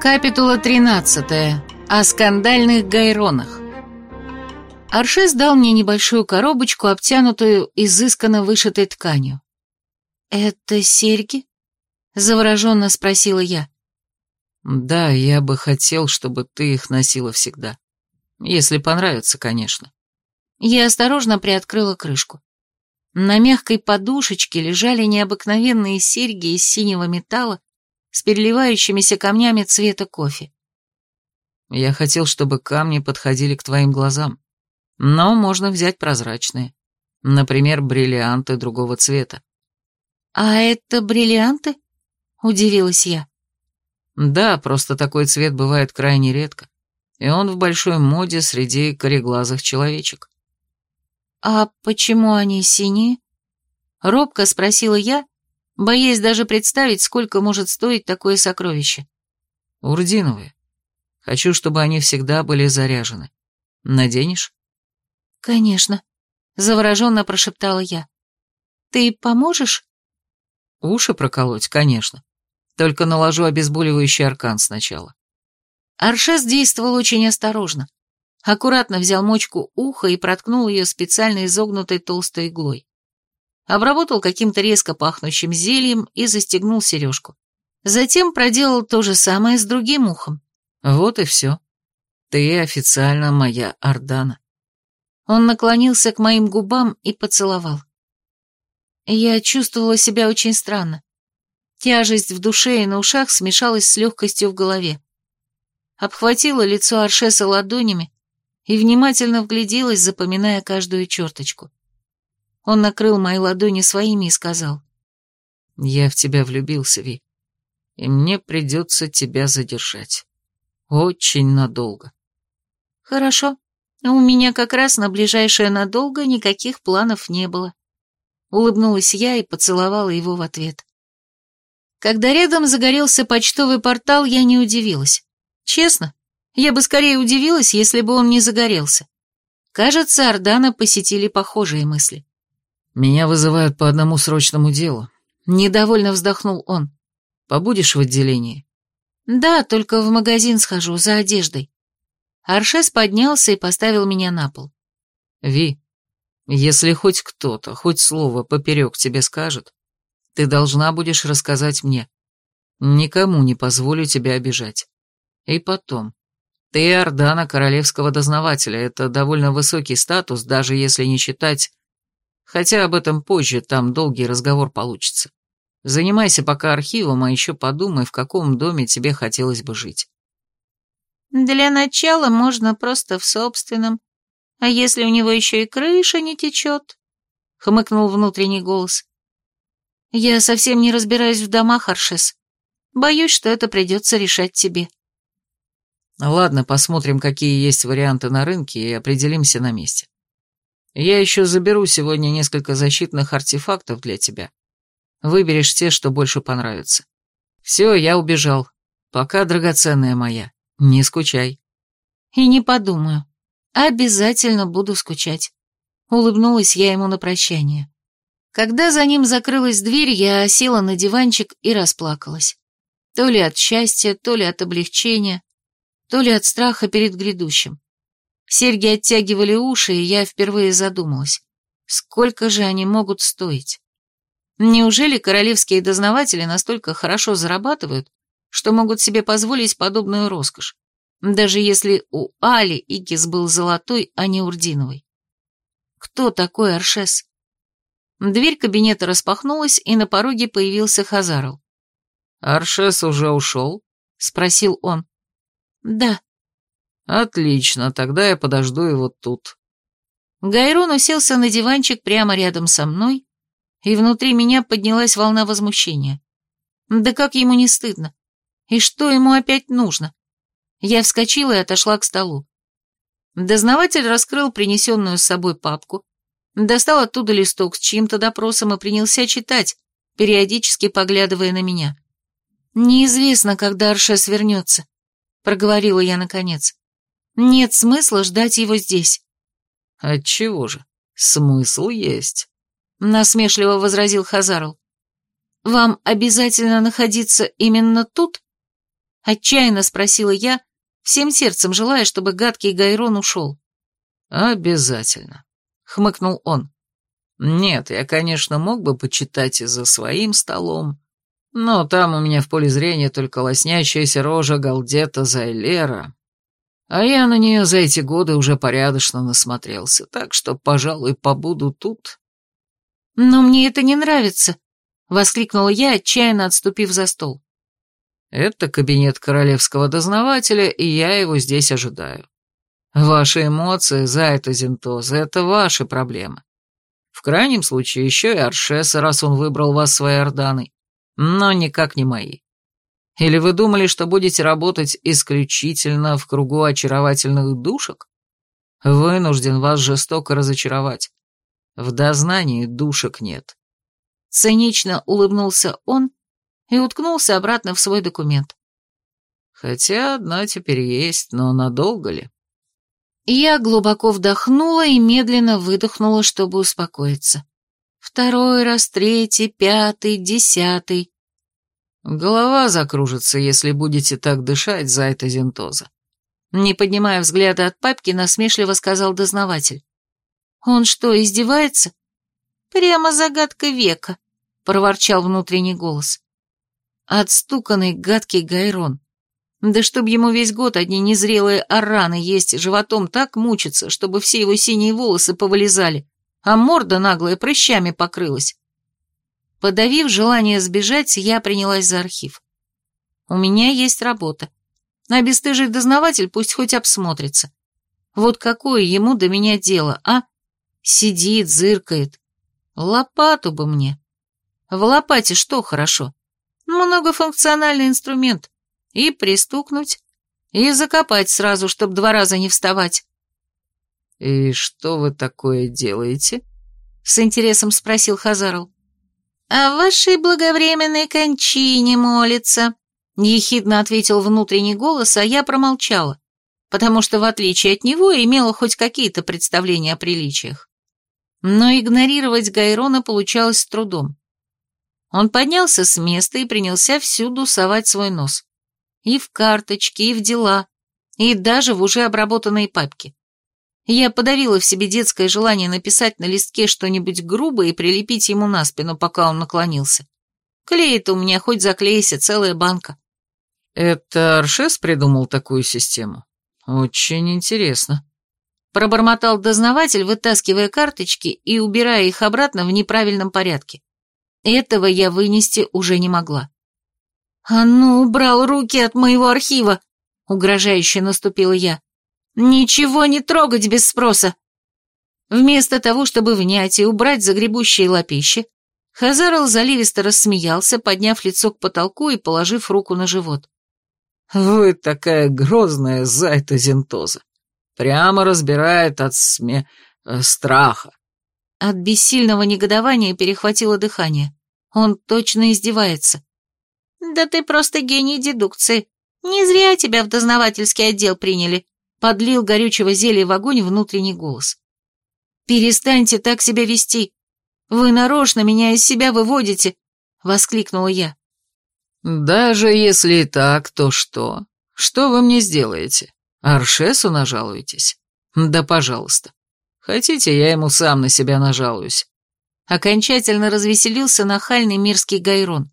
Капитула 13. О скандальных гайронах. Аршес дал мне небольшую коробочку, обтянутую изысканно вышитой тканью. «Это серьги?» — завороженно спросила я. «Да, я бы хотел, чтобы ты их носила всегда. Если понравится, конечно». Я осторожно приоткрыла крышку. На мягкой подушечке лежали необыкновенные серьги из синего металла с переливающимися камнями цвета кофе. Я хотел, чтобы камни подходили к твоим глазам, но можно взять прозрачные. Например, бриллианты другого цвета. «А это бриллианты?» — удивилась я. Да, просто такой цвет бывает крайне редко, и он в большой моде среди кореглазых человечек. «А почему они синие?» — робко спросила я, боясь даже представить, сколько может стоить такое сокровище. «Урдиновые. Хочу, чтобы они всегда были заряжены. Наденешь?» «Конечно», — завороженно прошептала я. «Ты поможешь?» «Уши проколоть, конечно. Только наложу обезболивающий аркан сначала». Аршес действовал очень осторожно. Аккуратно взял мочку уха и проткнул ее специально изогнутой толстой иглой обработал каким-то резко пахнущим зельем и застегнул сережку. Затем проделал то же самое с другим ухом. Вот и все. Ты официально моя Ордана. Он наклонился к моим губам и поцеловал. Я чувствовала себя очень странно. Тяжесть в душе и на ушах смешалась с легкостью в голове. Обхватила лицо Аршеса ладонями и внимательно вгляделась, запоминая каждую черточку. Он накрыл мои ладони своими и сказал. «Я в тебя влюбился, Ви, и мне придется тебя задержать. Очень надолго». «Хорошо. У меня как раз на ближайшее надолго никаких планов не было». Улыбнулась я и поцеловала его в ответ. Когда рядом загорелся почтовый портал, я не удивилась. Честно, я бы скорее удивилась, если бы он не загорелся. Кажется, Ордана посетили похожие мысли. «Меня вызывают по одному срочному делу». Недовольно вздохнул он. «Побудешь в отделении?» «Да, только в магазин схожу, за одеждой». Аршес поднялся и поставил меня на пол. «Ви, если хоть кто-то, хоть слово поперек тебе скажет, ты должна будешь рассказать мне. Никому не позволю тебя обижать. И потом, ты Ордана Королевского Дознавателя, это довольно высокий статус, даже если не считать Хотя об этом позже, там долгий разговор получится. Занимайся пока архивом, а еще подумай, в каком доме тебе хотелось бы жить. Для начала можно просто в собственном. А если у него еще и крыша не течет? Хмыкнул внутренний голос. Я совсем не разбираюсь в домах, Аршес. Боюсь, что это придется решать тебе. Ладно, посмотрим, какие есть варианты на рынке, и определимся на месте. Я еще заберу сегодня несколько защитных артефактов для тебя. Выберешь те, что больше понравятся. Все, я убежал. Пока, драгоценная моя, не скучай. И не подумаю. Обязательно буду скучать. Улыбнулась я ему на прощание. Когда за ним закрылась дверь, я села на диванчик и расплакалась. То ли от счастья, то ли от облегчения, то ли от страха перед грядущим. Серьги оттягивали уши, и я впервые задумалась, сколько же они могут стоить. Неужели королевские дознаватели настолько хорошо зарабатывают, что могут себе позволить подобную роскошь, даже если у Али Икис был золотой, а не урдиновый? Кто такой Аршес? Дверь кабинета распахнулась, и на пороге появился Хазарл. «Аршес уже ушел?» — спросил он. «Да», «Отлично, тогда я подожду его тут». Гайрон уселся на диванчик прямо рядом со мной, и внутри меня поднялась волна возмущения. Да как ему не стыдно? И что ему опять нужно? Я вскочила и отошла к столу. Дознаватель раскрыл принесенную с собой папку, достал оттуда листок с чьим-то допросом и принялся читать, периодически поглядывая на меня. «Неизвестно, когда Аршес вернется», — проговорила я наконец. Нет смысла ждать его здесь. Отчего же? Смысл есть. Насмешливо возразил Хазарл. Вам обязательно находиться именно тут? Отчаянно спросила я, всем сердцем желая, чтобы гадкий Гайрон ушел. «Обязательно», — хмыкнул он. «Нет, я, конечно, мог бы почитать и за своим столом, но там у меня в поле зрения только лоснящаяся рожа Галдета Зайлера, а я на нее за эти годы уже порядочно насмотрелся, так что, пожалуй, побуду тут». «Но мне это не нравится», — воскликнула я, отчаянно отступив за стол. «Это кабинет королевского дознавателя, и я его здесь ожидаю. Ваши эмоции, Зайта Зентоза, это ваши проблемы. В крайнем случае еще и Аршеса, раз он выбрал вас своей Орданой, но никак не мои. Или вы думали, что будете работать исключительно в кругу очаровательных душек? Вынужден вас жестоко разочаровать. В дознании душек нет. Цинично улыбнулся он и уткнулся обратно в свой документ. Хотя одна теперь есть, но надолго ли? Я глубоко вдохнула и медленно выдохнула, чтобы успокоиться. Второй раз, третий, пятый, десятый. Голова закружится, если будете так дышать, за это зентоза. Не поднимая взгляда от папки, насмешливо сказал дознаватель. Он что, издевается? Прямо загадка века, проворчал внутренний голос. Отстуканный гадкий Гайрон. Да чтоб ему весь год одни незрелые араны есть, животом так мучиться, чтобы все его синие волосы повылезали, а морда наглая прыщами покрылась. Подавив желание сбежать, я принялась за архив. У меня есть работа. А бесстыжий дознаватель пусть хоть обсмотрится. Вот какое ему до меня дело, а? Сидит, зыркает. Лопату бы мне. В лопате что хорошо? Многофункциональный инструмент и пристукнуть, и закопать сразу, чтоб два раза не вставать. «И что вы такое делаете?» — с интересом спросил Хазарл. «О вашей благовременной кончине молится», — ехидно ответил внутренний голос, а я промолчала, потому что, в отличие от него, имела хоть какие-то представления о приличиях. Но игнорировать Гайрона получалось с трудом. Он поднялся с места и принялся всюду совать свой нос. И в карточки, и в дела, и даже в уже обработанные папки. Я подавила в себе детское желание написать на листке что-нибудь грубое и прилепить ему на спину, пока он наклонился. Клеит у меня хоть заклейся, целая банка. Это Аршес придумал такую систему? Очень интересно. Пробормотал дознаватель, вытаскивая карточки и убирая их обратно в неправильном порядке. Этого я вынести уже не могла. «А ну, убрал руки от моего архива!» — угрожающе наступила я. «Ничего не трогать без спроса!» Вместо того, чтобы внять и убрать загребущие лапищи, Хазарл заливисто рассмеялся, подняв лицо к потолку и положив руку на живот. «Вы такая грозная, зайта Зентоза! Прямо разбирает от сме... Э, страха!» От бессильного негодования перехватило дыхание. Он точно издевается. «Да ты просто гений дедукции. Не зря тебя в дознавательский отдел приняли», — подлил горючего зелья в огонь внутренний голос. «Перестаньте так себя вести. Вы нарочно меня из себя выводите», — воскликнула я. «Даже если так, то что? Что вы мне сделаете? Аршесу нажалуетесь? Да пожалуйста. Хотите, я ему сам на себя нажалуюсь». Окончательно развеселился нахальный мирский Гайрон.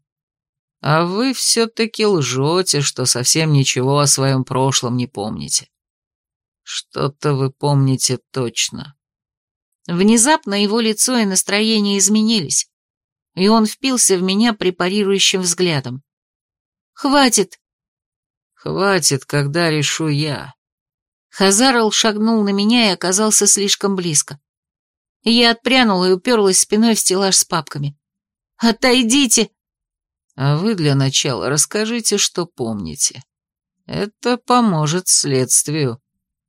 А вы все-таки лжете, что совсем ничего о своем прошлом не помните. Что-то вы помните точно. Внезапно его лицо и настроение изменились, и он впился в меня препарирующим взглядом. «Хватит!» «Хватит, когда решу я». Хазарл шагнул на меня и оказался слишком близко. Я отпрянула и уперлась спиной в стеллаж с папками. «Отойдите!» А вы для начала расскажите, что помните. Это поможет следствию».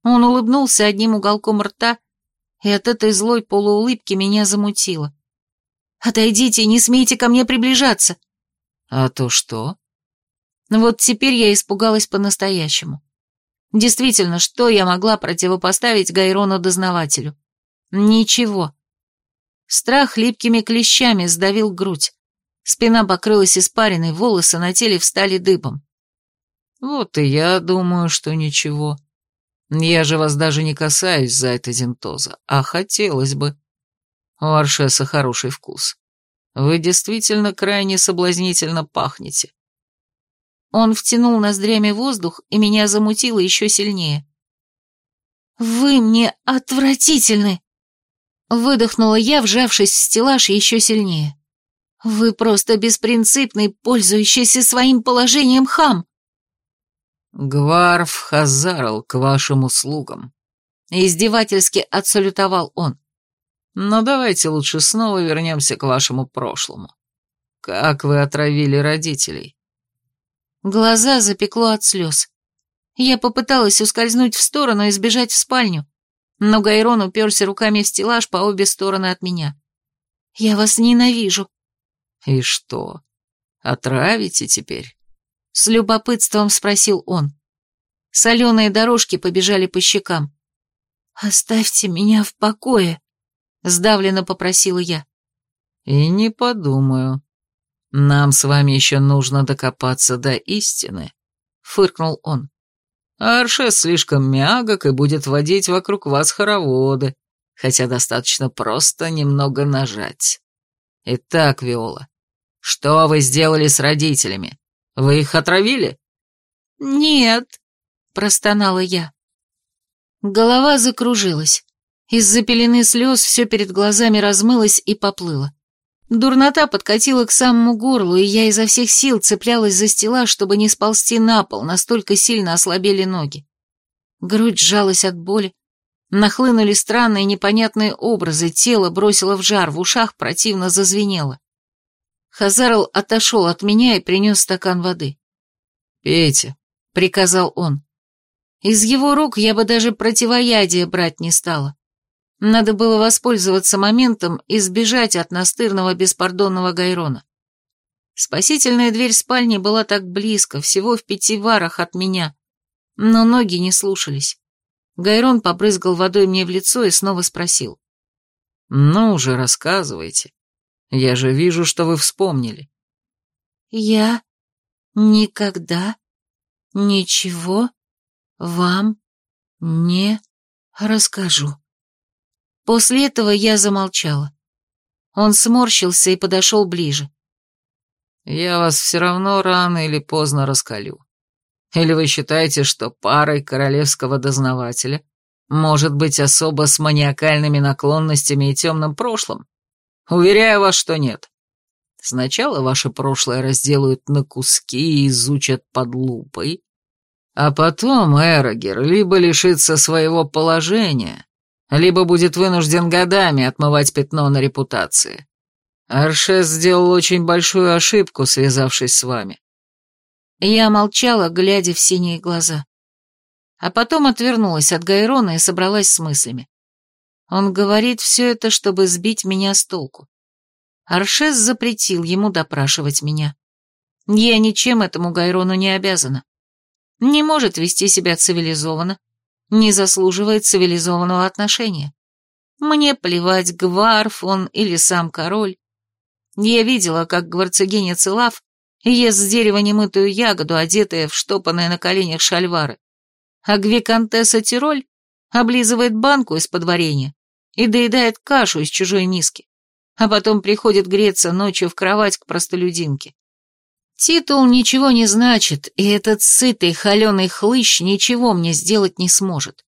Он улыбнулся одним уголком рта, и от этой злой полуулыбки меня замутило. «Отойдите, не смейте ко мне приближаться!» «А то что?» Вот теперь я испугалась по-настоящему. Действительно, что я могла противопоставить Гайрону-дознавателю? Ничего. Страх липкими клещами сдавил грудь. Спина покрылась испариной, волосы на теле встали дыбом. Вот и я думаю, что ничего. Я же вас даже не касаюсь за это Зентоза, а хотелось бы. У Аршеса хороший вкус. Вы действительно крайне соблазнительно пахнете. Он втянул ноздрями воздух, и меня замутило еще сильнее. «Вы мне отвратительны!» Выдохнула я, вжавшись в стеллаж еще сильнее. «Вы просто беспринципный, пользующийся своим положением хам!» «Гварф Хазарл к вашим услугам», — издевательски отсалютовал он. «Но давайте лучше снова вернемся к вашему прошлому. Как вы отравили родителей?» Глаза запекло от слез. Я попыталась ускользнуть в сторону и сбежать в спальню, но Гайрон уперся руками в стеллаж по обе стороны от меня. «Я вас ненавижу». «И что, отравите теперь?» С любопытством спросил он. Соленые дорожки побежали по щекам. «Оставьте меня в покое», — сдавленно попросила я. «И не подумаю. Нам с вами еще нужно докопаться до истины», — фыркнул он. «Аршес слишком мягок и будет водить вокруг вас хороводы, хотя достаточно просто немного нажать. Итак, Виола, что вы сделали с родителями? Вы их отравили?» «Нет», — простонала я. Голова закружилась. Из-за пелены слез все перед глазами размылось и поплыло. Дурнота подкатила к самому горлу, и я изо всех сил цеплялась за стеллаж, чтобы не сползти на пол, настолько сильно ослабели ноги. Грудь сжалась от боли, нахлынули странные непонятные образы, тело бросило в жар, в ушах противно зазвенело. Хазарл отошел от меня и принес стакан воды. «Пейте», — приказал он. Из его рук я бы даже противоядие брать не стала. Надо было воспользоваться моментом и сбежать от настырного беспардонного Гайрона. Спасительная дверь спальни была так близко, всего в пяти варах от меня, но ноги не слушались. Гайрон побрызгал водой мне в лицо и снова спросил. «Ну уже рассказывайте. Я же вижу, что вы вспомнили. Я никогда ничего вам не расскажу. После этого я замолчала. Он сморщился и подошел ближе. Я вас все равно рано или поздно раскалю. Или вы считаете, что парой королевского дознавателя может быть особо с маниакальными наклонностями и темным прошлым? Уверяю вас, что нет. Сначала ваше прошлое разделают на куски и изучат под лупой, а потом Эрогер либо лишится своего положения, либо будет вынужден годами отмывать пятно на репутации. Аршес сделал очень большую ошибку, связавшись с вами. Я молчала, глядя в синие глаза. А потом отвернулась от Гайрона и собралась с мыслями. Он говорит все это, чтобы сбить меня с толку. Аршес запретил ему допрашивать меня. Я ничем этому Гайрону не обязана. Не может вести себя цивилизованно, не заслуживает цивилизованного отношения. Мне плевать, гварф он или сам король. Я видела, как гварцегинец Илав ест с дерева немытую ягоду, одетая в штопанные на коленях шальвары, а гвикантесса Тироль облизывает банку из-под варенья и доедает кашу из чужой миски, а потом приходит греться ночью в кровать к простолюдинке. Титул ничего не значит, и этот сытый холеный хлыщ ничего мне сделать не сможет.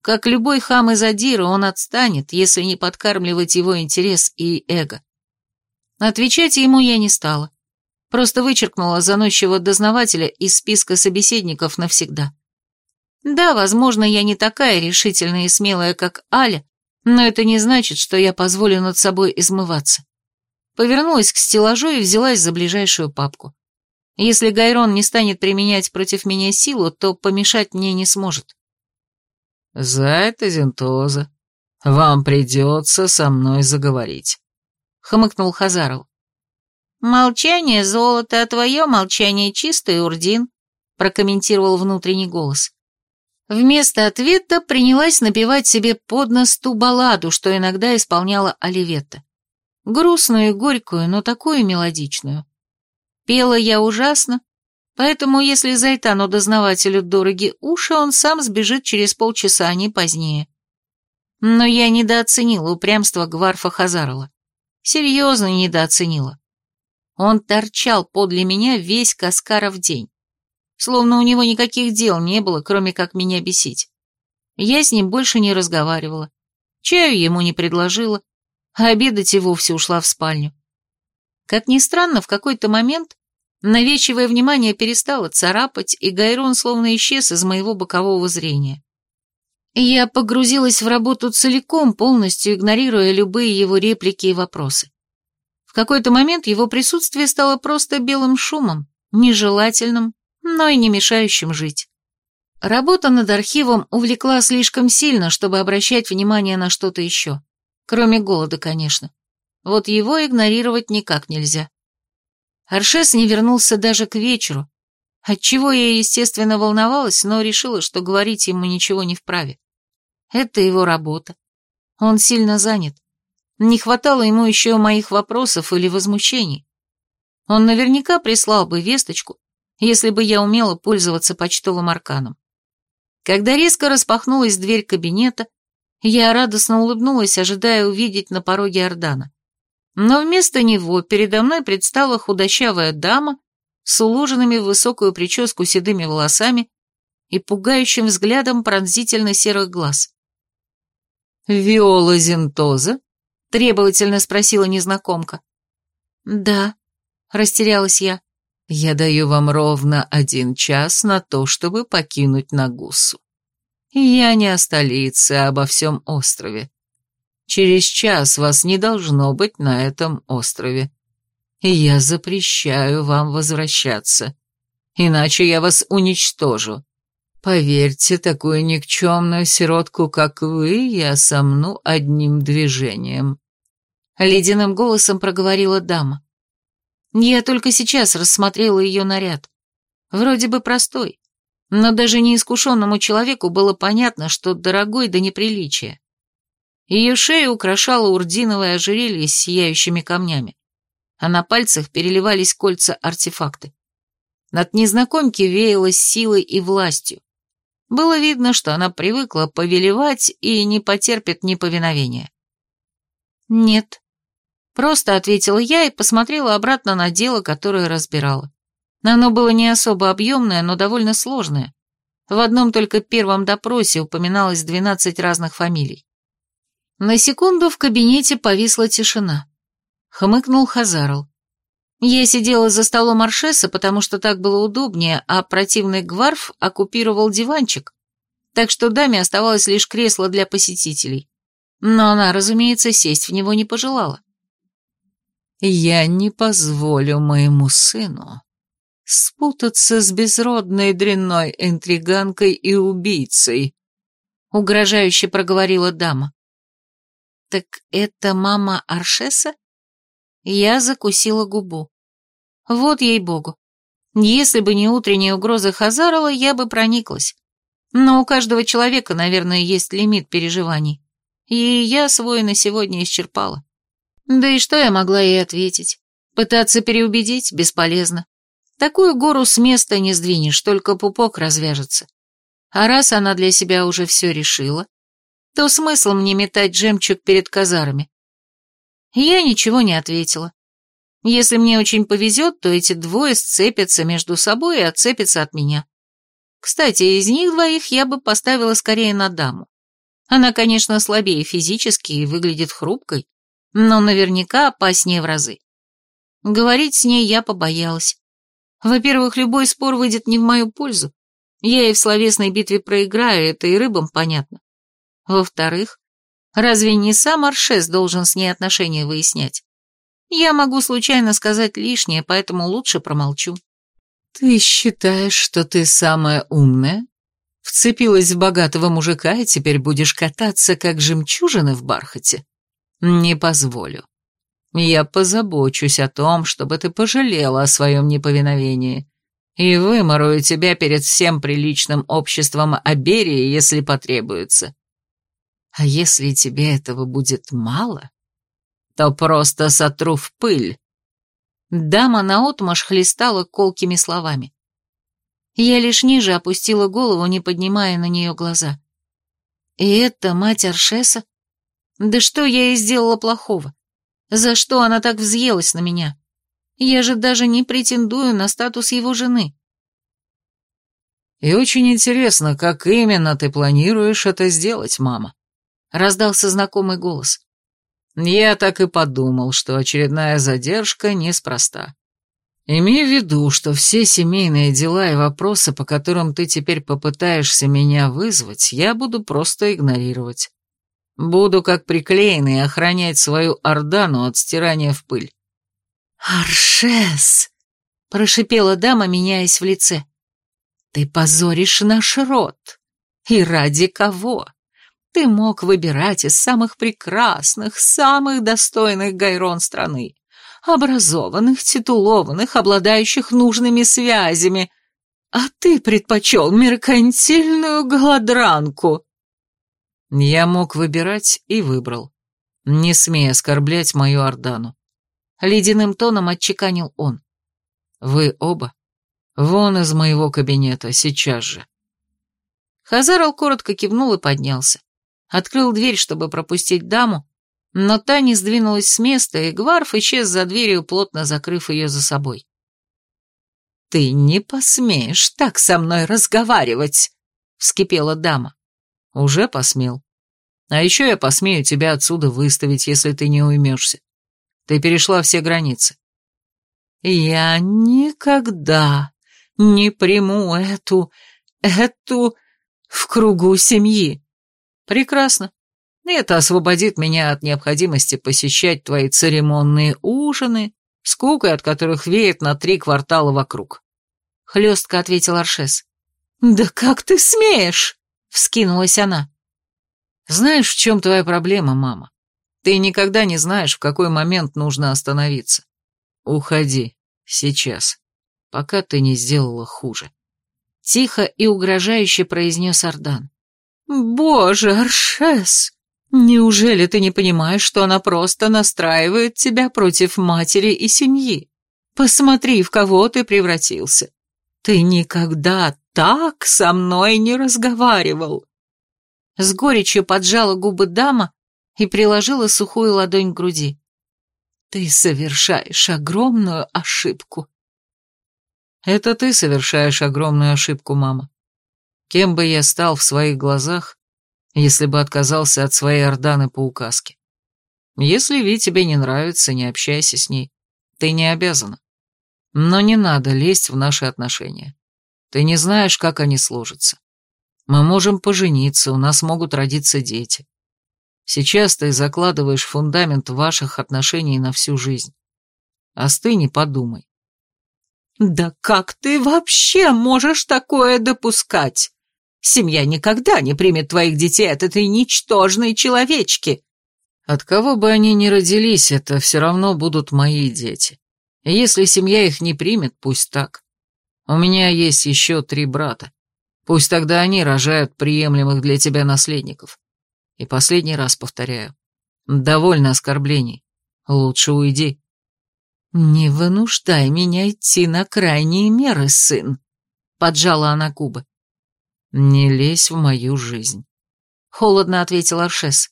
Как любой хам из Адира, он отстанет, если не подкармливать его интерес и эго. Отвечать ему я не стала. Просто вычеркнула заносчивого дознавателя из списка собеседников навсегда. Да, возможно, я не такая решительная и смелая, как Аля, но это не значит, что я позволю над собой измываться. Повернулась к стеллажу и взялась за ближайшую папку. Если Гайрон не станет применять против меня силу, то помешать мне не сможет. «За это, Зентоза, вам придется со мной заговорить», — хмыкнул Хазаров. «Молчание золото, а твое молчание чистый урдин», — прокомментировал внутренний голос. Вместо ответа принялась напевать себе под нос ту балладу, что иногда исполняла Оливетта. Грустную и горькую, но такую мелодичную. Пела я ужасно, Поэтому, если Зайтану дознавателю дороги уши, он сам сбежит через полчаса, а не позднее. Но я недооценила упрямство Гварфа Хазарова. Серьезно недооценила. Он торчал подле меня весь Каскаров день. Словно у него никаких дел не было, кроме как меня бесить. Я с ним больше не разговаривала. Чаю ему не предложила, а обедать и вовсе ушла в спальню. Как ни странно, в какой-то момент навечивое внимание перестало царапать, и Гайрон словно исчез из моего бокового зрения. Я погрузилась в работу целиком, полностью игнорируя любые его реплики и вопросы. В какой-то момент его присутствие стало просто белым шумом, нежелательным, но и не мешающим жить. Работа над архивом увлекла слишком сильно, чтобы обращать внимание на что-то еще. Кроме голода, конечно. Вот его игнорировать никак нельзя. Аршес не вернулся даже к вечеру, отчего я, естественно, волновалась, но решила, что говорить ему ничего не вправе. Это его работа. Он сильно занят. Не хватало ему еще моих вопросов или возмущений. Он наверняка прислал бы весточку, если бы я умела пользоваться почтовым арканом. Когда резко распахнулась дверь кабинета, я радостно улыбнулась, ожидая увидеть на пороге Ордана. Но вместо него передо мной предстала худощавая дама с уложенными в высокую прическу седыми волосами и пугающим взглядом пронзительно серых глаз. «Виола Зентоза?» — требовательно спросила незнакомка. «Да», — растерялась я. Я даю вам ровно один час на то, чтобы покинуть Нагусу. Я не о столице, а обо всем острове. Через час вас не должно быть на этом острове. Я запрещаю вам возвращаться, иначе я вас уничтожу. Поверьте, такую никчемную сиротку, как вы, я сомну одним движением. Ледяным голосом проговорила дама. Я только сейчас рассмотрела ее наряд. Вроде бы простой, но даже неискушенному человеку было понятно, что дорогой до неприличия. Ее шею украшало урдиновое ожерелье с сияющими камнями, а на пальцах переливались кольца-артефакты. Над незнакомки веялось силой и властью. Было видно, что она привыкла повелевать и не потерпит неповиновения. «Нет», Просто ответила я и посмотрела обратно на дело, которое разбирала. Оно было не особо объемное, но довольно сложное. В одном только первом допросе упоминалось 12 разных фамилий. На секунду в кабинете повисла тишина. Хмыкнул Хазарл. Я сидела за столом Аршеса, потому что так было удобнее, а противный гварф оккупировал диванчик, так что даме оставалось лишь кресло для посетителей. Но она, разумеется, сесть в него не пожелала. Я не позволю моему сыну спутаться с безродной дрянной интриганкой и убийцей, угрожающе проговорила дама. Так это мама Аршеса? Я закусила губу. Вот ей-богу. Если бы не утренняя угроза Хазарова, я бы прониклась. Но у каждого человека, наверное, есть лимит переживаний. И я свой на сегодня исчерпала. Да и что я могла ей ответить? Пытаться переубедить бесполезно. Такую гору с места не сдвинешь, только пупок развяжется. А раз она для себя уже все решила, то смысл мне метать жемчуг перед казарами? Я ничего не ответила. Если мне очень повезет, то эти двое сцепятся между собой и отцепятся от меня. Кстати, из них двоих я бы поставила скорее на даму. Она, конечно, слабее физически и выглядит хрупкой, но наверняка опаснее в разы. Говорить с ней я побоялась. Во-первых, любой спор выйдет не в мою пользу. Я и в словесной битве проиграю, это и рыбам понятно. Во-вторых, разве не сам Аршес должен с ней отношения выяснять? Я могу случайно сказать лишнее, поэтому лучше промолчу. Ты считаешь, что ты самая умная? Вцепилась в богатого мужика и теперь будешь кататься, как жемчужины в бархате? Не позволю. Я позабочусь о том, чтобы ты пожалела о своем неповиновении и выморую тебя перед всем приличным обществом Аберии, если потребуется. А если тебе этого будет мало, то просто сотру в пыль. Дама наотмашь хлестала колкими словами. Я лишь ниже опустила голову, не поднимая на нее глаза. И это мать Аршеса? Да что я ей сделала плохого? За что она так взъелась на меня? Я же даже не претендую на статус его жены. И очень интересно, как именно ты планируешь это сделать, мама? Раздался знакомый голос. Я так и подумал, что очередная задержка неспроста. Имей в виду, что все семейные дела и вопросы, по которым ты теперь попытаешься меня вызвать, я буду просто игнорировать. Буду как приклеенный охранять свою Ордану от стирания в пыль. «Аршес!» — прошипела дама, меняясь в лице. «Ты позоришь наш род. И ради кого? Ты мог выбирать из самых прекрасных, самых достойных гайрон страны, образованных, титулованных, обладающих нужными связями, а ты предпочел меркантильную голодранку». Я мог выбирать и выбрал. Не смей оскорблять мою Ордану. Ледяным тоном отчеканил он. Вы оба вон из моего кабинета, сейчас же. Хазарл коротко кивнул и поднялся. Открыл дверь, чтобы пропустить даму, но та не сдвинулась с места, и Гварф исчез за дверью, плотно закрыв ее за собой. «Ты не посмеешь так со мной разговаривать!» — вскипела дама. «Уже посмел. А еще я посмею тебя отсюда выставить, если ты не уймешься. Ты перешла все границы». «Я никогда не приму эту... эту... в кругу семьи». «Прекрасно. Это освободит меня от необходимости посещать твои церемонные ужины, скукой от которых веет на три квартала вокруг», — хлестко ответил Аршес. «Да как ты смеешь?» — вскинулась она. «Знаешь, в чем твоя проблема, мама? Ты никогда не знаешь, в какой момент нужно остановиться. Уходи. Сейчас. Пока ты не сделала хуже. Тихо и угрожающе произнес Ардан. Боже, Аршес! Неужели ты не понимаешь, что она просто настраивает тебя против матери и семьи? Посмотри, в кого ты превратился. Ты никогда так со мной не разговаривал. С горечью поджала губы дама, и приложила сухую ладонь к груди. «Ты совершаешь огромную ошибку». «Это ты совершаешь огромную ошибку, мама. Кем бы я стал в своих глазах, если бы отказался от своей Орданы по указке? Если Ви тебе не нравится, не общайся с ней. Ты не обязана. Но не надо лезть в наши отношения. Ты не знаешь, как они сложатся. Мы можем пожениться, у нас могут родиться дети. Сейчас ты закладываешь фундамент ваших отношений на всю жизнь. Остынь и подумай. Да как ты вообще можешь такое допускать? Семья никогда не примет твоих детей от этой ничтожной человечки. От кого бы они ни родились, это все равно будут мои дети. И если семья их не примет, пусть так. У меня есть еще три брата. Пусть тогда они рожают приемлемых для тебя наследников. И последний раз повторяю. Довольно оскорблений. Лучше уйди. «Не вынуждай меня идти на крайние меры, сын», — поджала она губы. «Не лезь в мою жизнь», — холодно ответил Аршес.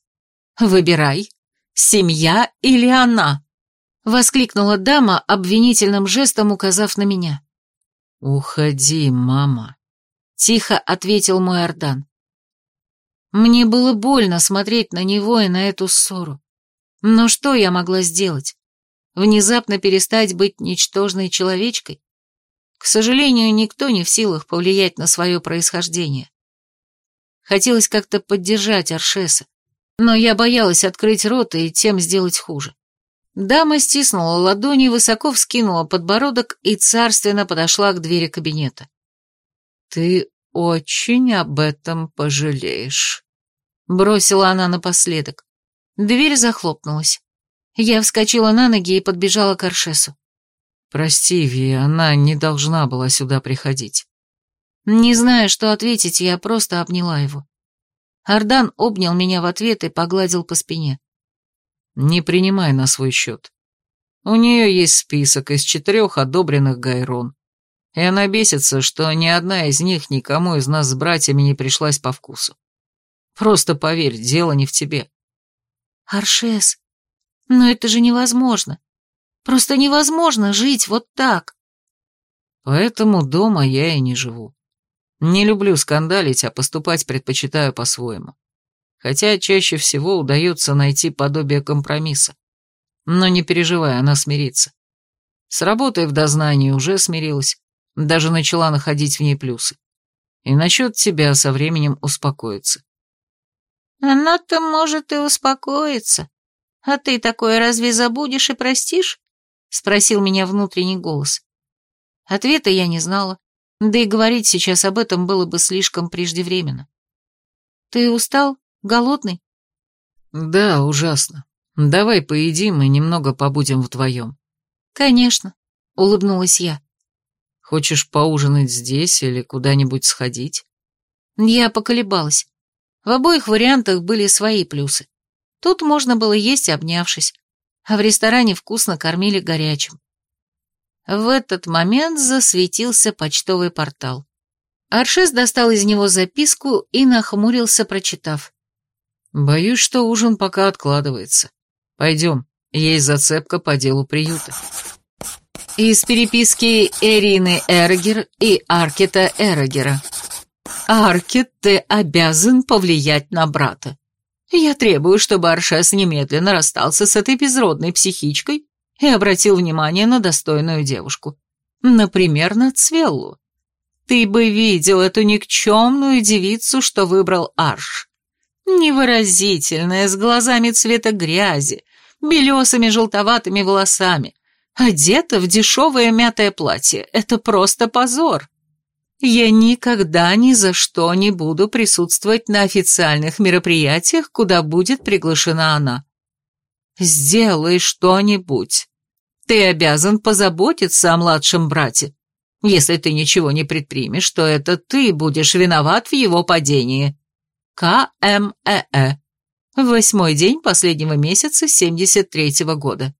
«Выбирай, семья или она?» — воскликнула дама, обвинительным жестом указав на меня. «Уходи, мама», — тихо ответил мой Ордан. Мне было больно смотреть на него и на эту ссору. Но что я могла сделать? Внезапно перестать быть ничтожной человечкой? К сожалению, никто не в силах повлиять на свое происхождение. Хотелось как-то поддержать Аршеса, но я боялась открыть рот и тем сделать хуже. Дама стиснула ладони, высоко вскинула подбородок и царственно подошла к двери кабинета. «Ты очень об этом пожалеешь», — бросила она напоследок. Дверь захлопнулась. Я вскочила на ноги и подбежала к Аршесу. «Прости, Ви, она не должна была сюда приходить». Не зная, что ответить, я просто обняла его. Ардан обнял меня в ответ и погладил по спине. «Не принимай на свой счет. У нее есть список из четырех одобренных Гайрон. И она бесится, что ни одна из них никому из нас с братьями не пришлась по вкусу. Просто поверь, дело не в тебе. Аршес, но это же невозможно. Просто невозможно жить вот так. Поэтому дома я и не живу. Не люблю скандалить, а поступать предпочитаю по-своему. Хотя чаще всего удается найти подобие компромисса. Но не переживай, она смирится. С работой в дознании уже смирилась, даже начала находить в ней плюсы. И насчет тебя со временем успокоится. Она-то, может, и успокоится. А ты такое разве забудешь и простишь? Спросил меня внутренний голос. Ответа я не знала, да и говорить сейчас об этом было бы слишком преждевременно. Ты устал? Голодный? Да, ужасно. Давай поедим и немного побудем вдвоем. Конечно, улыбнулась я. Хочешь поужинать здесь или куда-нибудь сходить? Я поколебалась. В обоих вариантах были свои плюсы. Тут можно было есть, обнявшись, а в ресторане вкусно кормили горячим. В этот момент засветился почтовый портал. Аршес достал из него записку и нахмурился, прочитав. «Боюсь, что ужин пока откладывается. Пойдем, есть зацепка по делу приюта». Из переписки Эрины Эргер и Аркета Эргера. «Аркет, ты обязан повлиять на брата. Я требую, чтобы Аршес немедленно расстался с этой безродной психичкой и обратил внимание на достойную девушку. Например, на Цвеллу. Ты бы видел эту никчемную девицу, что выбрал Арш. Невыразительная, с глазами цвета грязи, белесыми желтоватыми волосами, одета в дешевое мятое платье. Это просто позор. Я никогда ни за что не буду присутствовать на официальных мероприятиях, куда будет приглашена она. Сделай что-нибудь. Ты обязан позаботиться о младшем брате. Если ты ничего не предпримешь, то это ты будешь виноват в его падении. КМЭЭ. Восьмой день последнего месяца 73-го года.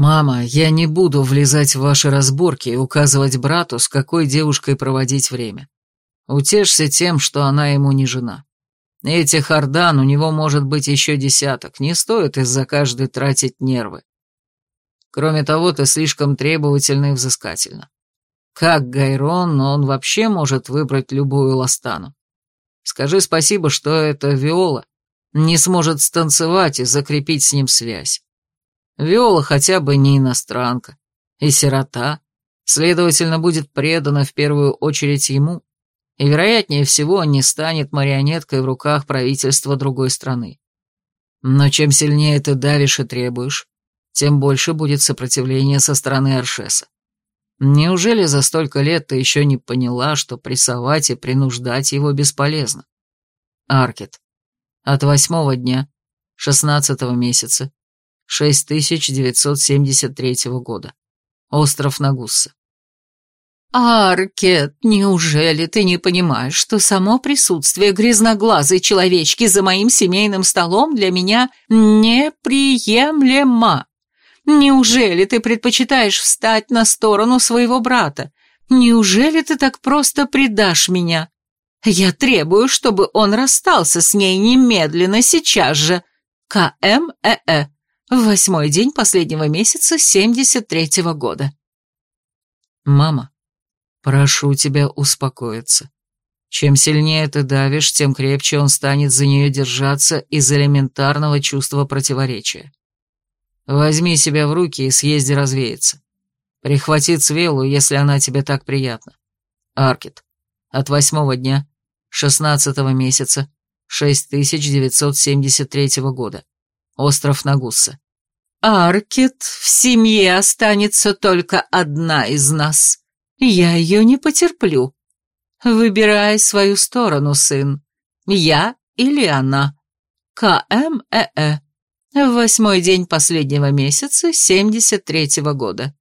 «Мама, я не буду влезать в ваши разборки и указывать брату, с какой девушкой проводить время. Утешься тем, что она ему не жена. Этих ордан у него может быть еще десяток, не стоит из-за каждой тратить нервы. Кроме того, ты слишком требовательна и взыскательна. Как Гайрон, но он вообще может выбрать любую ластану. Скажи спасибо, что эта Виола не сможет станцевать и закрепить с ним связь. Виола хотя бы не иностранка и сирота, следовательно, будет предана в первую очередь ему, и, вероятнее всего, не станет марионеткой в руках правительства другой страны. Но чем сильнее ты давишь и требуешь, тем больше будет сопротивление со стороны Аршеса. Неужели за столько лет ты еще не поняла, что прессовать и принуждать его бесполезно? Аркет. От восьмого дня, шестнадцатого месяца, 6973 года. Остров Нагусса. «Аркет, неужели ты не понимаешь, что само присутствие грязноглазой человечки за моим семейным столом для меня неприемлемо? Неужели ты предпочитаешь встать на сторону своего брата? Неужели ты так просто предашь меня? Я требую, чтобы он расстался с ней немедленно, сейчас же. КМЭЭ. Восьмой день последнего месяца 73-го года». «Мама, Прошу тебя успокоиться. Чем сильнее ты давишь, тем крепче он станет за нее держаться из элементарного чувства противоречия. Возьми себя в руки и съезди развеяться. Прихвати Цвелу, если она тебе так приятна. Аркет. От восьмого дня, шестнадцатого месяца, 6973 года. Остров Нагусса. Аркет, в семье останется только одна из нас. Я ее не потерплю. Выбирай свою сторону, сын. Я или она. КМЭЭ. Восьмой день последнего месяца 73-го года.